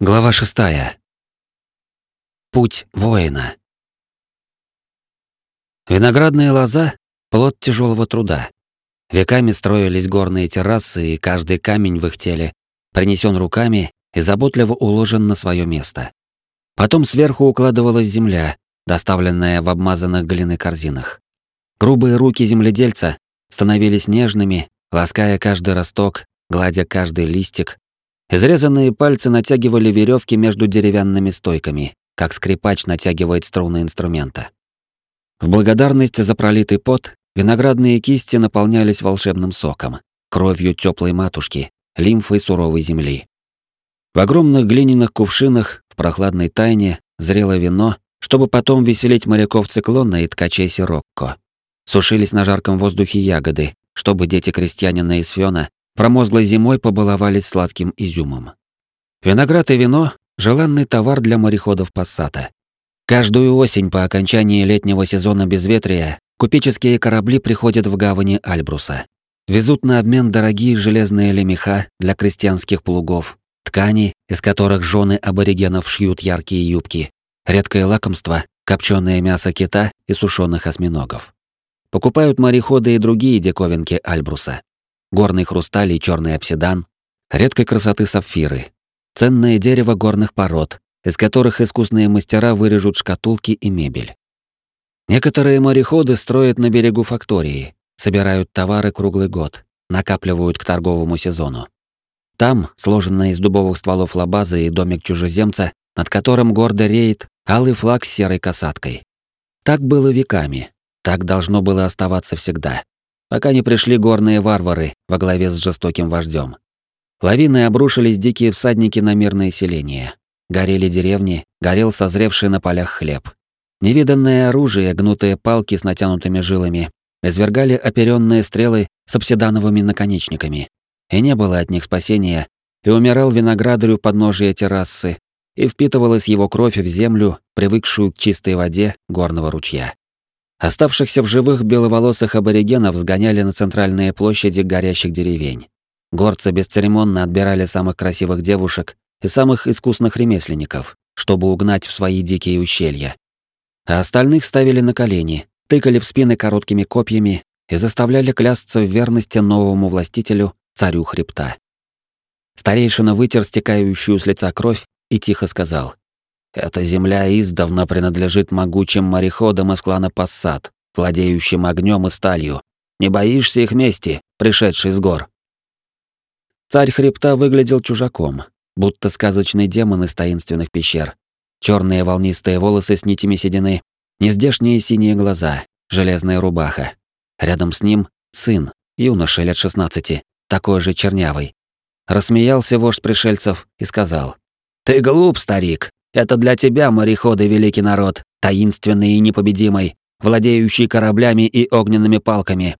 Глава шестая. Путь воина. Виноградная лоза — плод тяжелого труда. Веками строились горные террасы, и каждый камень в их теле принесен руками и заботливо уложен на свое место. Потом сверху укладывалась земля, доставленная в обмазанных глиной корзинах. Грубые руки земледельца становились нежными, лаская каждый росток, гладя каждый листик, Изрезанные пальцы натягивали веревки между деревянными стойками, как скрипач натягивает струны инструмента. В благодарность за пролитый пот виноградные кисти наполнялись волшебным соком, кровью теплой матушки, лимфой суровой земли. В огромных глиняных кувшинах в прохладной тайне зрело вино, чтобы потом веселить моряков циклона и ткачей Сирокко. Сушились на жарком воздухе ягоды, чтобы дети крестьянина из Фёна промозглой зимой побаловались сладким изюмом. Виноград и вино — желанный товар для мореходов Пассата. Каждую осень по окончании летнего сезона безветрия купеческие корабли приходят в гавани Альбруса. Везут на обмен дорогие железные лемеха для крестьянских плугов, ткани, из которых жены аборигенов шьют яркие юбки, редкое лакомство, копченое мясо кита и сушеных осьминогов. Покупают мореходы и другие диковинки Альбруса горный хрусталь и черный обсидан, редкой красоты сапфиры, ценное дерево горных пород, из которых искусные мастера вырежут шкатулки и мебель. Некоторые мореходы строят на берегу фактории, собирают товары круглый год, накапливают к торговому сезону. Там, сложенный из дубовых стволов лабазы и домик чужеземца, над которым гордо реет алый флаг с серой касаткой. Так было веками, так должно было оставаться всегда пока не пришли горные варвары во главе с жестоким вождем. Лавины обрушились дикие всадники на мирное селение. Горели деревни, горел созревший на полях хлеб. Невиданное оружие, гнутые палки с натянутыми жилами, извергали оперенные стрелы с обсидановыми наконечниками. И не было от них спасения, и умирал виноградарю подножия террасы, и впитывалась его кровь в землю, привыкшую к чистой воде горного ручья. Оставшихся в живых беловолосых аборигенов сгоняли на центральные площади горящих деревень. Горцы бесцеремонно отбирали самых красивых девушек и самых искусных ремесленников, чтобы угнать в свои дикие ущелья. А остальных ставили на колени, тыкали в спины короткими копьями и заставляли клясться в верности новому властителю, царю хребта. Старейшина вытер стекающую с лица кровь и тихо сказал: эта земля издавна принадлежит могучим мореходам из клана Пассат, владеющим огнем и сталью. Не боишься их мести, пришедший с гор?» Царь хребта выглядел чужаком, будто сказочный демон из таинственных пещер. Черные волнистые волосы с нитями седины, нездешние синие глаза, железная рубаха. Рядом с ним сын, юноша лет 16, такой же чернявый. Рассмеялся вождь пришельцев и сказал: "Ты глуп, старик. Это для тебя, мореходы, великий народ, таинственный и непобедимый, владеющий кораблями и огненными палками.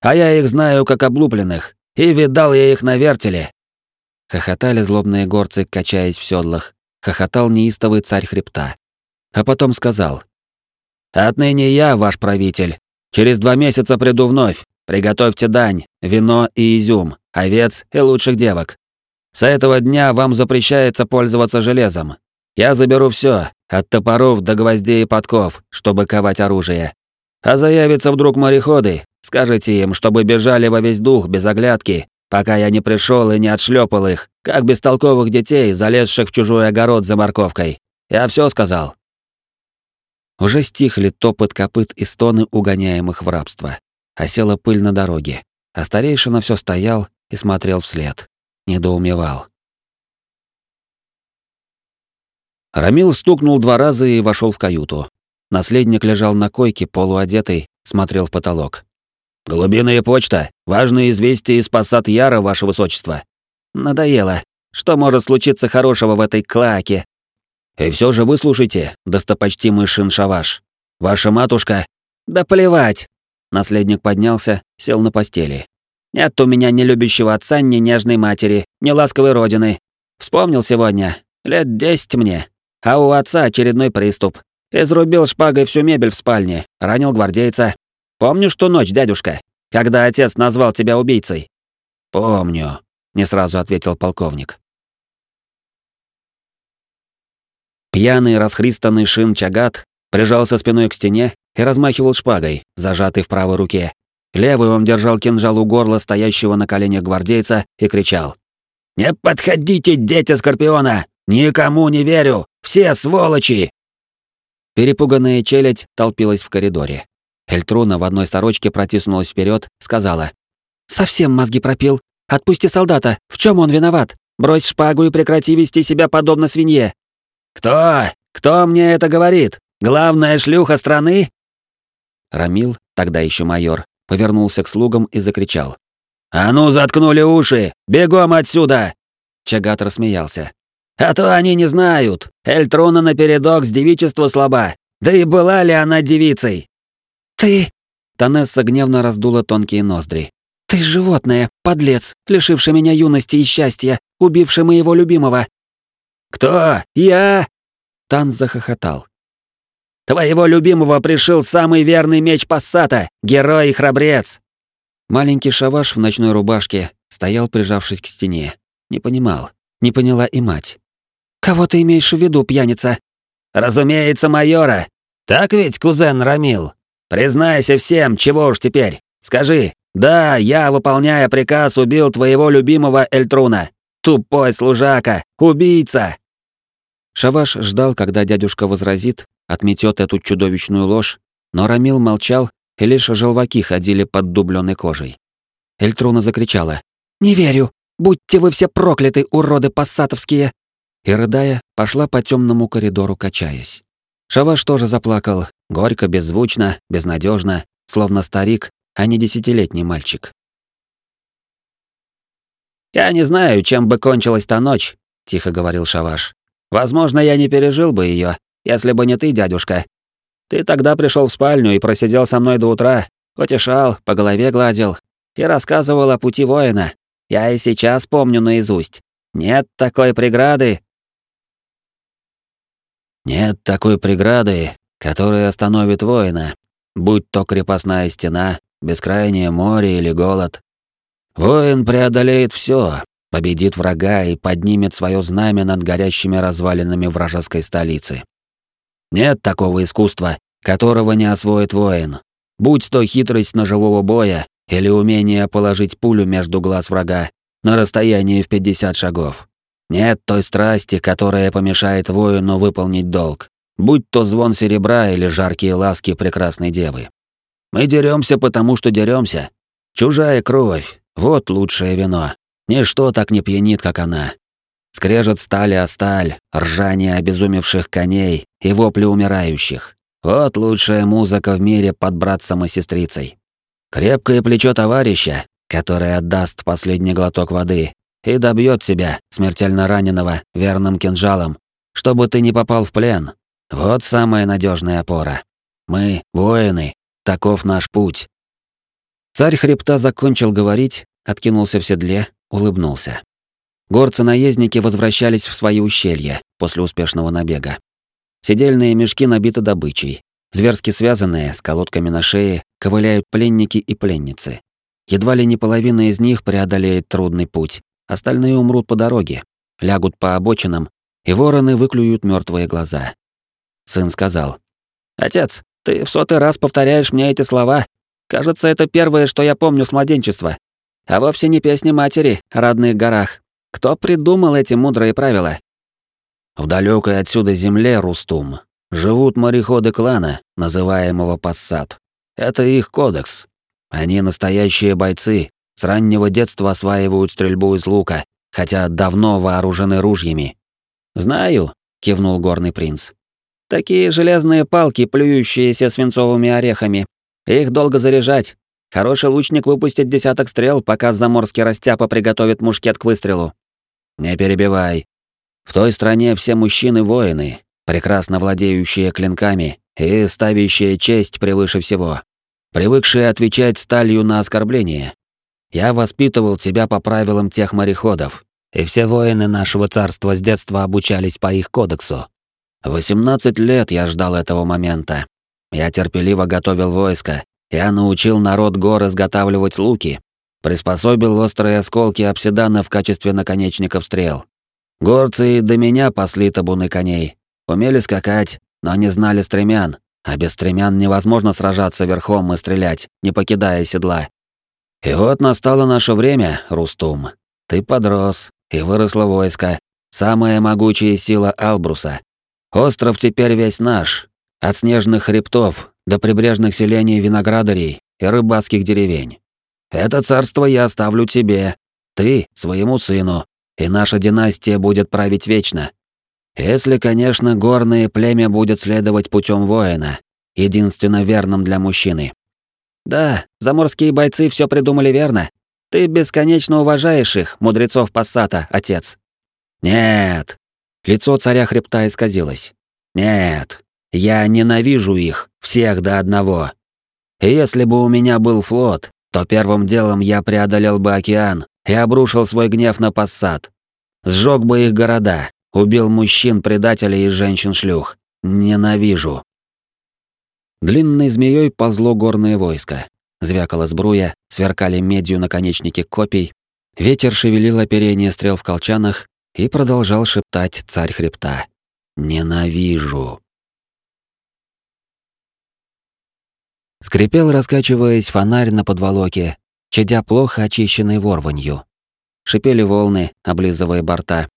А я их знаю как облупленных, и видал я их на вертеле». Хохотали злобные горцы, качаясь в седлах. Хохотал неистовый царь хребта. А потом сказал. «Отныне я ваш правитель. Через два месяца приду вновь. Приготовьте дань, вино и изюм, овец и лучших девок. С этого дня вам запрещается пользоваться железом, я заберу все, от топоров до гвоздей и подков, чтобы ковать оружие. А заявятся вдруг мореходы, скажите им, чтобы бежали во весь дух без оглядки, пока я не пришел и не отшлепал их, как бестолковых детей, залезших в чужой огород за морковкой. Я все сказал. Уже стихли топот копыт и стоны угоняемых в рабство. Осела пыль на дороге, а старейшина все стоял и смотрел вслед. Недоумевал. Рамил стукнул два раза и вошел в каюту. Наследник лежал на койке, полуодетый, смотрел в потолок. «Голубиная почта! Важные известия из Пассат Яра, ваше высочество!» «Надоело. Что может случиться хорошего в этой клаке?» «И все же выслушайте, достопочтимый Шиншаваш. Ваша матушка...» «Да плевать!» Наследник поднялся, сел на постели. «Нет у меня ни любящего отца, ни нежной матери, ни ласковой родины. Вспомнил сегодня. Лет десять мне. А у отца очередной приступ. Изрубил шпагой всю мебель в спальне, ранил гвардейца. Помнишь ту ночь, дядюшка, когда отец назвал тебя убийцей? Помню, не сразу ответил полковник. Пьяный, расхристанный шин Чагат прижался спиной к стене и размахивал шпагой, зажатой в правой руке. Левый он держал кинжал у горла стоящего на коленях гвардейца и кричал. «Не подходите, дети Скорпиона! Никому не верю! Все сволочи!» Перепуганная челядь толпилась в коридоре. Эльтруна в одной сорочке протиснулась вперед, сказала. «Совсем мозги пропил. Отпусти солдата. В чем он виноват? Брось шпагу и прекрати вести себя подобно свинье». «Кто? Кто мне это говорит? Главная шлюха страны?» Рамил, тогда еще майор, повернулся к слугам и закричал. «А ну, заткнули уши! Бегом отсюда!» Чагат рассмеялся. «А то они не знают. Эльтрона напередок с девичества слаба. Да и была ли она девицей?» «Ты...» Танесса гневно раздула тонкие ноздри. «Ты животное, подлец, лишивший меня юности и счастья, убивший моего любимого!» «Кто? Я?» Тан захохотал. «Твоего любимого пришил самый верный меч Пассата, герой и храбрец!» Маленький шаваш в ночной рубашке стоял, прижавшись к стене. Не понимал. Не поняла и мать. «Кого ты имеешь в виду, пьяница?» «Разумеется, майора. Так ведь, кузен Рамил? Признайся всем, чего уж теперь. Скажи, да, я, выполняя приказ, убил твоего любимого Эльтруна. Тупой служака, убийца!» Шаваш ждал, когда дядюшка возразит, отметет эту чудовищную ложь, но Рамил молчал, и лишь желваки ходили под дубленной кожей. Эльтруна закричала. «Не верю! Будьте вы все прокляты, уроды пассатовские!» И, рыдая, пошла по темному коридору, качаясь. Шаваш тоже заплакал, горько, беззвучно, безнадежно, словно старик, а не десятилетний мальчик. «Я не знаю, чем бы кончилась та ночь», — тихо говорил Шаваш. «Возможно, я не пережил бы ее, если бы не ты, дядюшка. Ты тогда пришел в спальню и просидел со мной до утра, утешал, по голове гладил и рассказывал о пути воина. Я и сейчас помню наизусть. Нет такой преграды, нет такой преграды, которая остановит воина, будь то крепостная стена, бескрайнее море или голод. Воин преодолеет все, победит врага и поднимет свое знамя над горящими развалинами вражеской столицы. Нет такого искусства, которого не освоит воин. Будь то хитрость ножевого боя или умение положить пулю между глаз врага на расстоянии в 50 шагов. Нет той страсти, которая помешает воину выполнить долг, будь то звон серебра или жаркие ласки прекрасной девы. Мы деремся, потому что деремся. Чужая кровь — вот лучшее вино. Ничто так не пьянит, как она. Скрежет стали о сталь, ржание обезумевших коней и вопли умирающих. Вот лучшая музыка в мире под братцем и сестрицей. Крепкое плечо товарища, который отдаст последний глоток воды, и добьет себя, смертельно раненого, верным кинжалом, чтобы ты не попал в плен. Вот самая надежная опора. Мы, воины, таков наш путь. Царь хребта закончил говорить, откинулся в седле, улыбнулся. Горцы-наездники возвращались в свои ущелья после успешного набега. Сидельные мешки набиты добычей. Зверски связанные, с колодками на шее, ковыляют пленники и пленницы. Едва ли не половина из них преодолеет трудный путь, Остальные умрут по дороге, лягут по обочинам, и вороны выклюют мертвые глаза. Сын сказал: "Отец, ты в сотый раз повторяешь мне эти слова. Кажется, это первое, что я помню с младенчества. А вовсе не песни матери о родных горах. Кто придумал эти мудрые правила?" В далекой отсюда земле Рустум живут мореходы клана, называемого Пассат. Это их кодекс. Они настоящие бойцы, с раннего детства осваивают стрельбу из лука, хотя давно вооружены ружьями. «Знаю», — кивнул горный принц. «Такие железные палки, плюющиеся свинцовыми орехами. Их долго заряжать. Хороший лучник выпустит десяток стрел, пока заморский растяпа приготовит мушкет к выстрелу». «Не перебивай. В той стране все мужчины воины, прекрасно владеющие клинками и ставящие честь превыше всего, привыкшие отвечать сталью на оскорбления, я воспитывал тебя по правилам тех мореходов, и все воины нашего царства с детства обучались по их кодексу. 18 лет я ждал этого момента. Я терпеливо готовил войско, я научил народ гор изготавливать луки, приспособил острые осколки обсидана в качестве наконечников стрел. Горцы до меня пасли табуны коней, умели скакать, но не знали стремян, а без стремян невозможно сражаться верхом и стрелять, не покидая седла. И вот настало наше время, Рустум. Ты подрос, и выросло войско, самая могучая сила Албруса. Остров теперь весь наш, от снежных хребтов до прибрежных селений виноградарей и рыбацких деревень. Это царство я оставлю тебе, ты — своему сыну, и наша династия будет править вечно. Если, конечно, горное племя будет следовать путем воина, единственно верным для мужчины. Да, заморские бойцы все придумали верно. Ты бесконечно уважаешь их, мудрецов Пассата, отец. Нет. Лицо царя хребта исказилось. Нет. Я ненавижу их, всех до одного. И если бы у меня был флот, то первым делом я преодолел бы океан и обрушил свой гнев на Пассат. Сжег бы их города, убил мужчин, предателей и женщин-шлюх. Ненавижу. Длинной змеей ползло горное войско. Звякала сбруя, сверкали медью наконечники копий. Ветер шевелил оперение стрел в колчанах и продолжал шептать царь хребта. «Ненавижу». Скрипел, раскачиваясь, фонарь на подволоке, чадя плохо очищенной ворванью. Шипели волны, облизывая борта.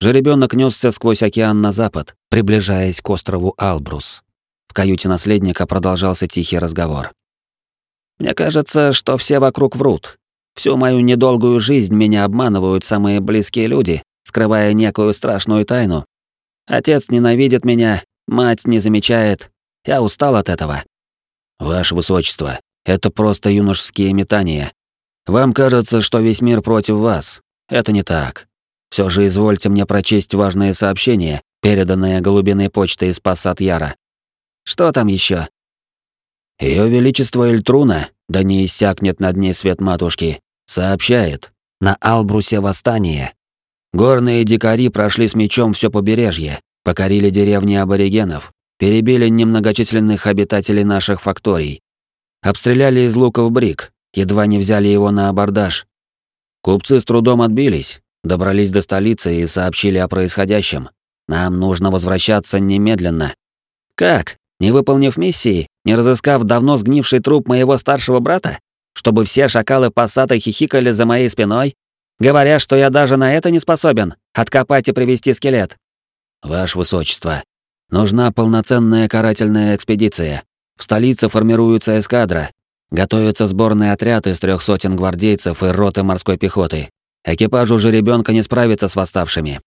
Жеребенок несся сквозь океан на запад, приближаясь к острову Албрус. В каюте наследника продолжался тихий разговор. «Мне кажется, что все вокруг врут. Всю мою недолгую жизнь меня обманывают самые близкие люди, скрывая некую страшную тайну. Отец ненавидит меня, мать не замечает. Я устал от этого. Ваше высочество, это просто юношеские метания. Вам кажется, что весь мир против вас. Это не так. Все же извольте мне прочесть важное сообщение, переданное голубиной почтой из Пассат Яра. Что там еще? Ее величество Эльтруна, да не иссякнет над ней свет матушки, сообщает: на Албрусе восстание. Горные дикари прошли с мечом все побережье, покорили деревни аборигенов, перебили немногочисленных обитателей наших факторий, обстреляли из луков брик, едва не взяли его на абордаж. Купцы с трудом отбились, добрались до столицы и сообщили о происходящем. Нам нужно возвращаться немедленно. Как? Не выполнив миссии, не разыскав давно сгнивший труп моего старшего брата? Чтобы все шакалы пассата хихикали за моей спиной, говоря, что я даже на это не способен, откопать и привести скелет. Ваше высочество, нужна полноценная карательная экспедиция. В столице формируется эскадра, готовится сборный отряд из трех сотен гвардейцев и роты морской пехоты. Экипажу же ребенка не справится с восставшими.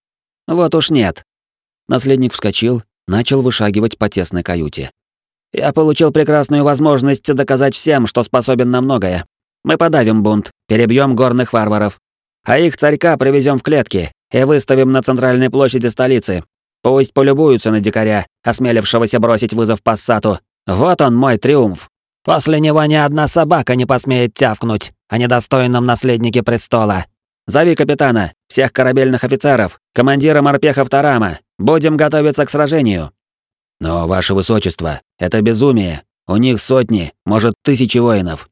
Вот уж нет. Наследник вскочил, начал вышагивать по тесной каюте. Я получил прекрасную возможность доказать всем, что способен на многое. Мы подавим бунт, перебьем горных варваров, а их царька привезем в клетки и выставим на центральной площади столицы. Пусть полюбуются на дикаря, осмелившегося бросить вызов пассату. Вот он мой триумф. После него ни одна собака не посмеет тявкнуть о недостойном наследнике престола. Зови капитана, всех корабельных офицеров, командира морпехов Тарама. Будем готовиться к сражению. Но, ваше высочество, это безумие. У них сотни, может, тысячи воинов.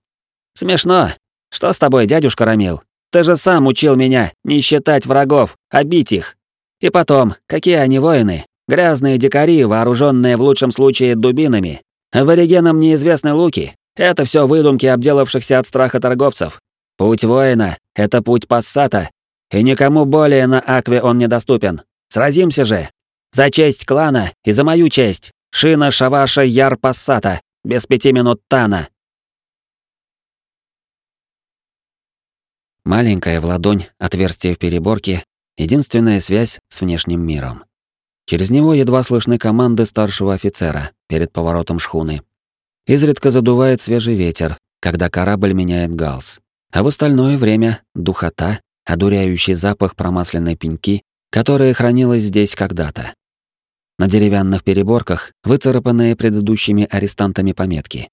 Смешно. Что с тобой, дядюшка Рамил? Ты же сам учил меня не считать врагов, а бить их. И потом, какие они воины? Грязные дикари, вооруженные в лучшем случае дубинами. Аборигенам неизвестны луки. Это все выдумки обделавшихся от страха торговцев. Путь воина — это путь пассата, и никому более на Акве он недоступен. Сразимся же! За честь клана и за мою честь! Шина Шаваша Яр Пассата! Без пяти минут Тана!» Маленькая в ладонь отверстие в переборке — единственная связь с внешним миром. Через него едва слышны команды старшего офицера перед поворотом шхуны. Изредка задувает свежий ветер, когда корабль меняет галс а в остальное время духота, одуряющий запах промасленной пеньки, которая хранилась здесь когда-то. На деревянных переборках выцарапанные предыдущими арестантами пометки.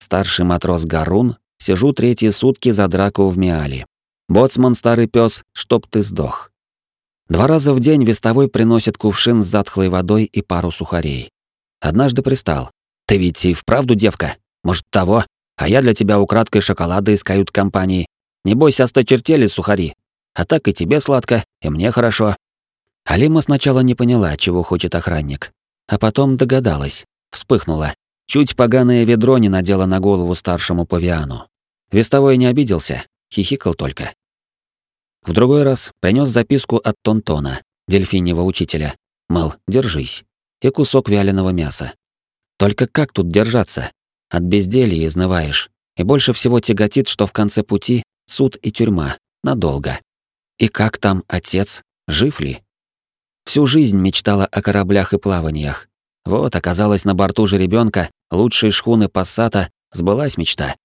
Старший матрос Гарун, сижу третьи сутки за драку в Миале. Боцман старый пес, чтоб ты сдох. Два раза в день вестовой приносит кувшин с затхлой водой и пару сухарей. Однажды пристал. «Ты ведь и вправду девка? Может, того? А я для тебя украдкой шоколада из кают-компании. Не бойся осточертели сухари. А так и тебе сладко, и мне хорошо». Алима сначала не поняла, чего хочет охранник. а потом догадалась, вспыхнула. Чуть поганое ведро не надело на голову старшему павиану. Вестовой не обиделся, хихикал только. В другой раз принес записку от Тонтона, дельфиньего учителя, мол, держись, и кусок вяленого мяса. Только как тут держаться? От безделья изнываешь, и больше всего тяготит, что в конце пути суд и тюрьма, надолго. И как там отец, жив ли? Всю жизнь мечтала о кораблях и плаваниях. Вот, оказалось, на борту же ребенка лучшей шхуны Пассата сбылась мечта.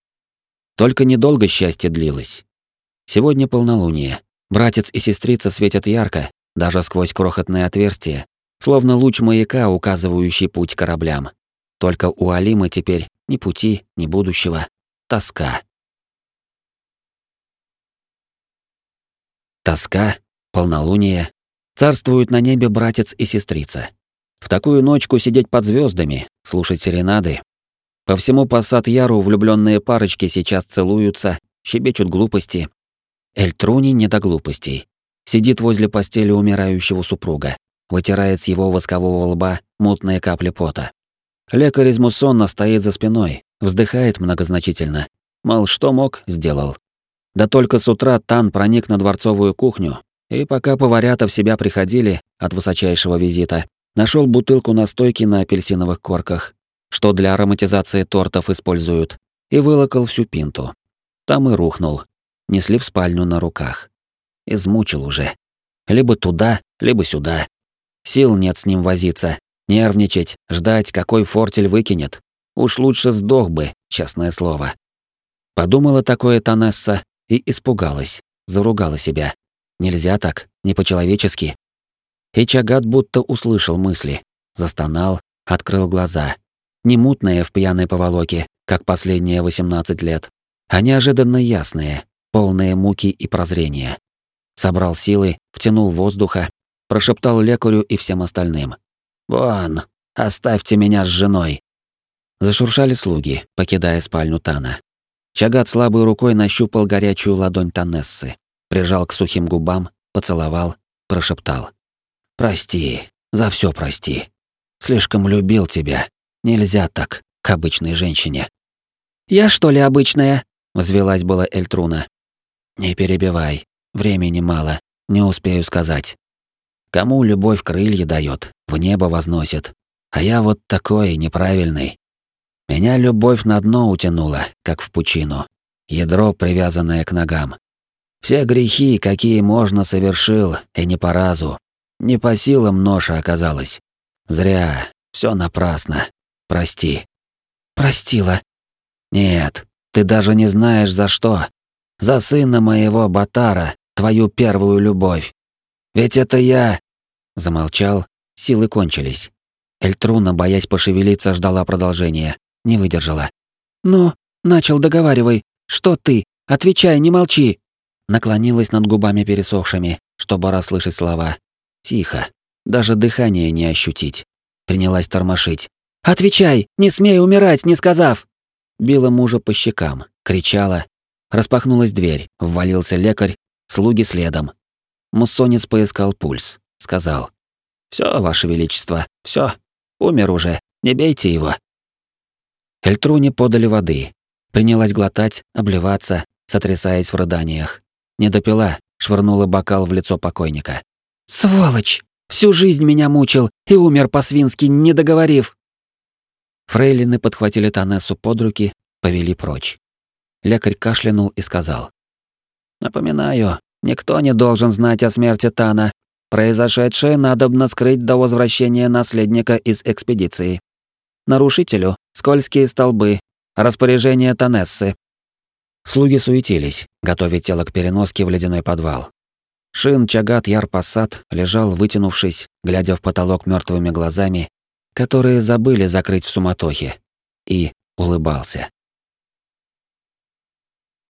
Только недолго счастье длилось. Сегодня полнолуние. Братец и сестрица светят ярко, даже сквозь крохотное отверстие, словно луч маяка, указывающий путь кораблям. Только у Алимы теперь ни пути, ни будущего. Тоска. Тоска, полнолуние, царствуют на небе братец и сестрица. В такую ночку сидеть под звездами, слушать серенады. По всему Пассат-Яру влюбленные парочки сейчас целуются, щебечут глупости. Эльтруни не до глупостей. Сидит возле постели умирающего супруга, вытирает с его воскового лба мутные капли пота. Лекарь из Муссона стоит за спиной, вздыхает многозначительно. Мол, что мог, сделал. Да только с утра Тан проник на дворцовую кухню, и пока поварята в себя приходили от высочайшего визита, нашел бутылку настойки на апельсиновых корках, что для ароматизации тортов используют, и вылокал всю пинту. Там и рухнул. Несли в спальню на руках. Измучил уже. Либо туда, либо сюда. Сил нет с ним возиться, нервничать, ждать, какой фортель выкинет. Уж лучше сдох бы, честное слово. Подумала такое Танесса и испугалась, заругала себя. Нельзя так, не по-человечески. И Чагат будто услышал мысли, застонал, открыл глаза. Не мутные в пьяной поволоке, как последние 18 лет, а неожиданно ясные, полные муки и прозрения. Собрал силы, втянул воздуха, прошептал лекарю и всем остальным. «Вон, оставьте меня с женой!» Зашуршали слуги, покидая спальню Тана. Чагат слабой рукой нащупал горячую ладонь Танессы, прижал к сухим губам, поцеловал, прошептал. «Прости, за все прости. Слишком любил тебя. Нельзя так, к обычной женщине». «Я что ли обычная?» — взвелась была Эльтруна. «Не перебивай, времени мало, не успею сказать. Кому любовь крылья дает, в небо возносит, а я вот такой неправильный. Меня любовь на дно утянула, как в пучину. Ядро, привязанное к ногам. Все грехи, какие можно, совершил, и не по разу. Не по силам ноша оказалось. Зря, все напрасно. Прости. Простила. Нет, ты даже не знаешь за что. За сына моего Батара, твою первую любовь. Ведь это я... Замолчал, силы кончились. Эльтруна, боясь пошевелиться, ждала продолжения не выдержала. «Ну, начал договаривай. Что ты? Отвечай, не молчи!» Наклонилась над губами пересохшими, чтобы расслышать слова. Тихо, даже дыхание не ощутить. Принялась тормошить. «Отвечай! Не смей умирать, не сказав!» Била мужа по щекам, кричала. Распахнулась дверь, ввалился лекарь, слуги следом. Муссонец поискал пульс, сказал. «Всё, Ваше Величество, всё. Умер уже, не бейте его». Эльтруне подали воды. Принялась глотать, обливаться, сотрясаясь в рыданиях. Не допила, швырнула бокал в лицо покойника. «Сволочь! Всю жизнь меня мучил и умер по-свински, не договорив!» Фрейлины подхватили Танессу под руки, повели прочь. Лекарь кашлянул и сказал. «Напоминаю, никто не должен знать о смерти Тана. Произошедшее надобно скрыть до возвращения наследника из экспедиции. Нарушителю — скользкие столбы, распоряжение Танессы. Слуги суетились, готовя тело к переноске в ледяной подвал. Шин Чагат Ярпасад лежал, вытянувшись, глядя в потолок мертвыми глазами, которые забыли закрыть в суматохе, и улыбался.